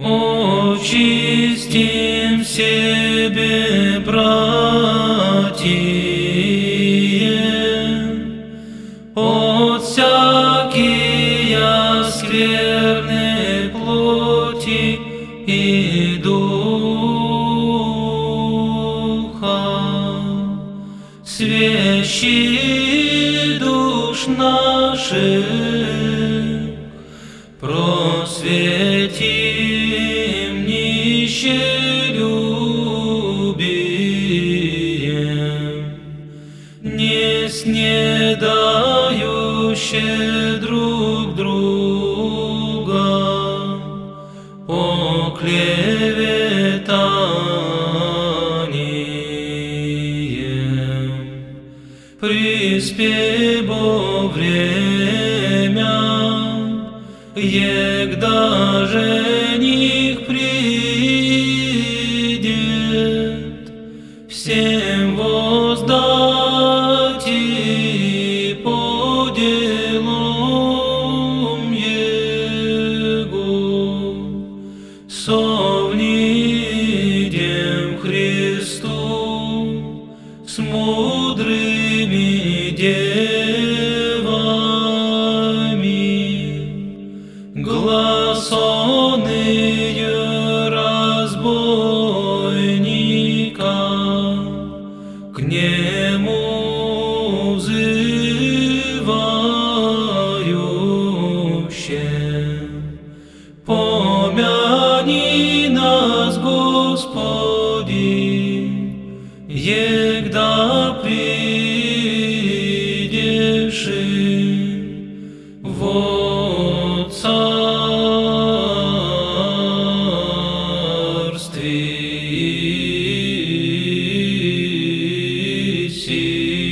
Очистим себе, братья, от всякие скверны плоти и духа. Свящи душ наших, просветим нищелюбием, не снедающие друг друга, оклеветанием. Приспебо время, егда жених придет, всем воздать и по делам его. Совнидем Христу с мудрыми гласоные разбойника к нему взывающим. Помяни нас, Господи, егда придешь see.